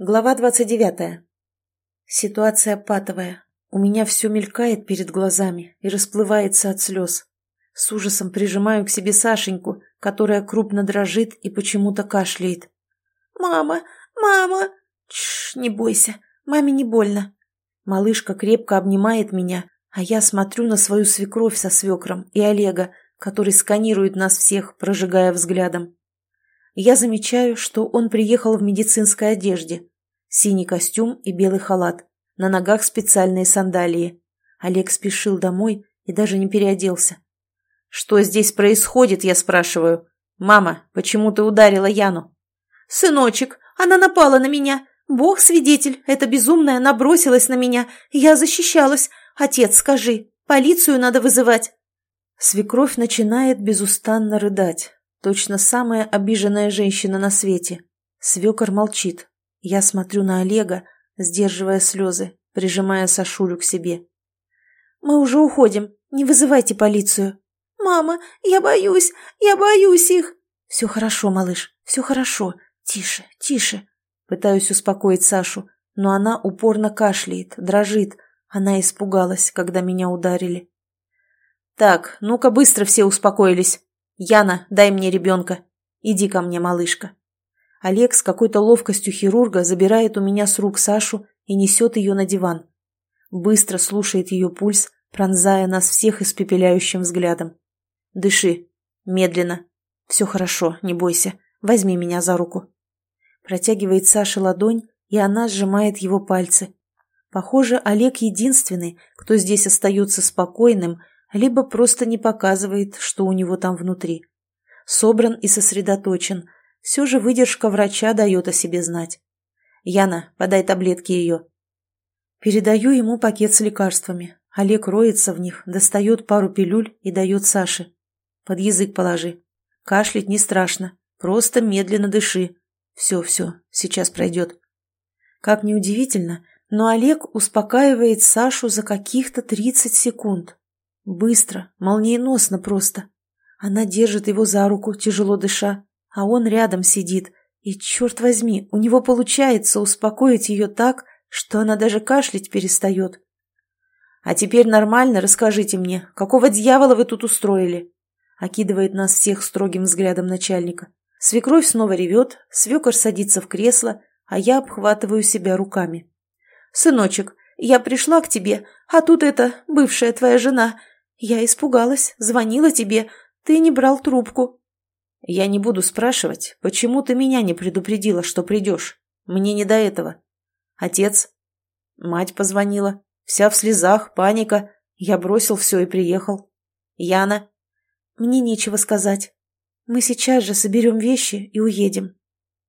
Глава 29. Ситуация патовая. У меня все мелькает перед глазами и расплывается от слез. С ужасом прижимаю к себе Сашеньку, которая крупно дрожит и почему-то кашляет. «Мама! Мама!» «Тш, не бойся, маме не больно». Малышка крепко обнимает меня, а я смотрю на свою свекровь со свекром и Олега, который сканирует нас всех, прожигая взглядом. Я замечаю, что он приехал в медицинской одежде. Синий костюм и белый халат. На ногах специальные сандалии. Олег спешил домой и даже не переоделся. «Что здесь происходит?» – я спрашиваю. «Мама, почему ты ударила Яну?» «Сыночек, она напала на меня. Бог свидетель, эта безумная набросилась на меня. Я защищалась. Отец, скажи, полицию надо вызывать». Свекровь начинает безустанно рыдать. Точно самая обиженная женщина на свете. Свекор молчит. Я смотрю на Олега, сдерживая слезы, прижимая Сашулю к себе. «Мы уже уходим. Не вызывайте полицию». «Мама, я боюсь, я боюсь их». «Все хорошо, малыш, все хорошо. Тише, тише». Пытаюсь успокоить Сашу, но она упорно кашляет, дрожит. Она испугалась, когда меня ударили. «Так, ну-ка быстро все успокоились. «Яна, дай мне ребенка. Иди ко мне, малышка». Олег с какой-то ловкостью хирурга забирает у меня с рук Сашу и несет ее на диван. Быстро слушает ее пульс, пронзая нас всех испепеляющим взглядом. «Дыши. Медленно. Все хорошо, не бойся. Возьми меня за руку». Протягивает Саше ладонь, и она сжимает его пальцы. Похоже, Олег единственный, кто здесь остается спокойным, либо просто не показывает, что у него там внутри. Собран и сосредоточен. Все же выдержка врача дает о себе знать. «Яна, подай таблетки ее». Передаю ему пакет с лекарствами. Олег роется в них, достает пару пилюль и дает Саше. Под язык положи. Кашлять не страшно. Просто медленно дыши. Все, все, сейчас пройдет. Как ни удивительно, но Олег успокаивает Сашу за каких-то 30 секунд. Быстро, молниеносно просто. Она держит его за руку, тяжело дыша, а он рядом сидит. И, черт возьми, у него получается успокоить ее так, что она даже кашлять перестает. «А теперь нормально расскажите мне, какого дьявола вы тут устроили?» Окидывает нас всех строгим взглядом начальника. Свекровь снова ревет, свекор садится в кресло, а я обхватываю себя руками. «Сыночек, я пришла к тебе, а тут эта бывшая твоя жена «Я испугалась, звонила тебе, ты не брал трубку». «Я не буду спрашивать, почему ты меня не предупредила, что придешь. Мне не до этого. Отец?» Мать позвонила. Вся в слезах, паника. Я бросил все и приехал. «Яна?» «Мне нечего сказать. Мы сейчас же соберем вещи и уедем».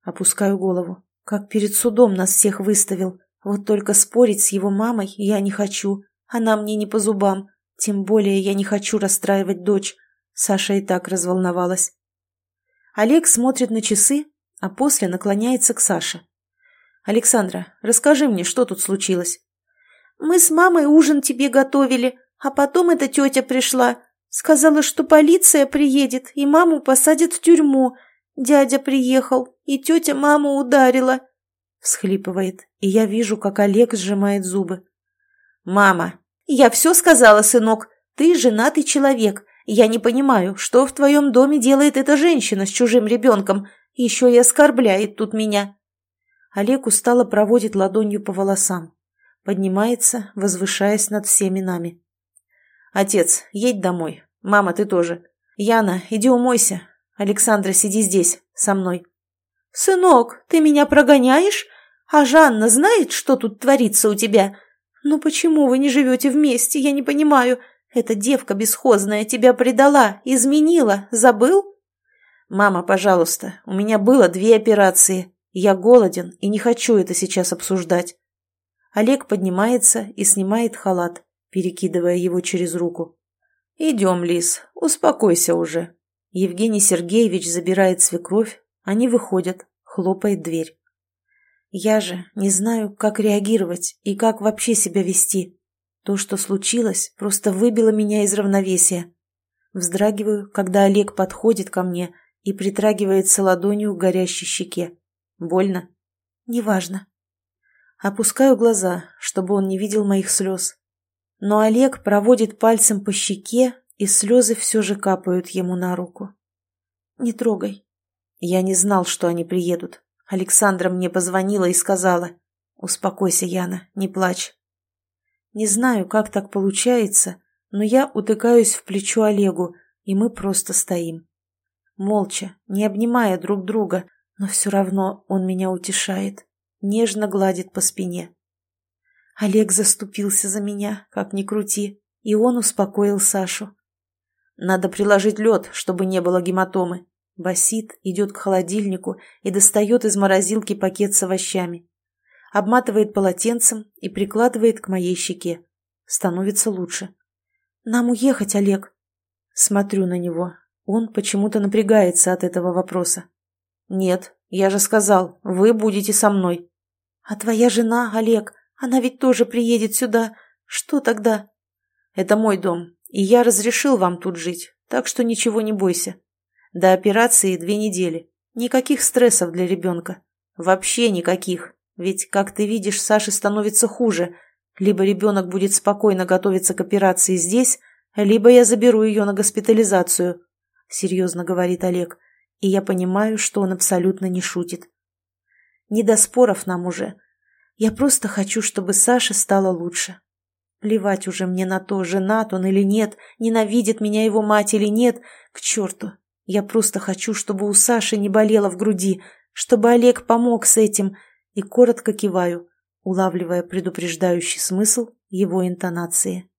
Опускаю голову. Как перед судом нас всех выставил. Вот только спорить с его мамой я не хочу. Она мне не по зубам. Тем более я не хочу расстраивать дочь. Саша и так разволновалась. Олег смотрит на часы, а после наклоняется к Саше. «Александра, расскажи мне, что тут случилось?» «Мы с мамой ужин тебе готовили, а потом эта тетя пришла. Сказала, что полиция приедет и маму посадят в тюрьму. Дядя приехал, и тетя маму ударила». Всхлипывает, и я вижу, как Олег сжимает зубы. «Мама, «Я все сказала, сынок. Ты женатый человек. Я не понимаю, что в твоем доме делает эта женщина с чужим ребенком. Еще и оскорбляет тут меня». Олег устало проводит ладонью по волосам. Поднимается, возвышаясь над всеми нами. «Отец, едь домой. Мама, ты тоже. Яна, иди умойся. Александра, сиди здесь, со мной». «Сынок, ты меня прогоняешь? А Жанна знает, что тут творится у тебя? «Ну почему вы не живете вместе? Я не понимаю. Эта девка бесхозная тебя предала, изменила, забыл?» «Мама, пожалуйста, у меня было две операции. Я голоден и не хочу это сейчас обсуждать». Олег поднимается и снимает халат, перекидывая его через руку. «Идем, Лис, успокойся уже». Евгений Сергеевич забирает свекровь, они выходят, хлопает дверь. Я же не знаю, как реагировать и как вообще себя вести. То, что случилось, просто выбило меня из равновесия. Вздрагиваю, когда Олег подходит ко мне и притрагивается ладонью к горящей щеке. Больно? Неважно. Опускаю глаза, чтобы он не видел моих слез. Но Олег проводит пальцем по щеке, и слезы все же капают ему на руку. «Не трогай». Я не знал, что они приедут. Александра мне позвонила и сказала. «Успокойся, Яна, не плачь». Не знаю, как так получается, но я утыкаюсь в плечо Олегу, и мы просто стоим. Молча, не обнимая друг друга, но все равно он меня утешает, нежно гладит по спине. Олег заступился за меня, как ни крути, и он успокоил Сашу. Надо приложить лед, чтобы не было гематомы. Басит идет к холодильнику и достает из морозилки пакет с овощами. Обматывает полотенцем и прикладывает к моей щеке. Становится лучше. «Нам уехать, Олег?» Смотрю на него. Он почему-то напрягается от этого вопроса. «Нет, я же сказал, вы будете со мной». «А твоя жена, Олег, она ведь тоже приедет сюда. Что тогда?» «Это мой дом, и я разрешил вам тут жить, так что ничего не бойся. До операции две недели. Никаких стрессов для ребенка. Вообще никаких. Ведь, как ты видишь, Саше становится хуже. Либо ребенок будет спокойно готовиться к операции здесь, либо я заберу ее на госпитализацию, — серьезно говорит Олег. И я понимаю, что он абсолютно не шутит. Не до споров нам уже. Я просто хочу, чтобы Саше стало лучше. Плевать уже мне на то, женат он или нет, ненавидит меня его мать или нет, к черту. Я просто хочу, чтобы у Саши не болело в груди, чтобы Олег помог с этим, и коротко киваю, улавливая предупреждающий смысл его интонации.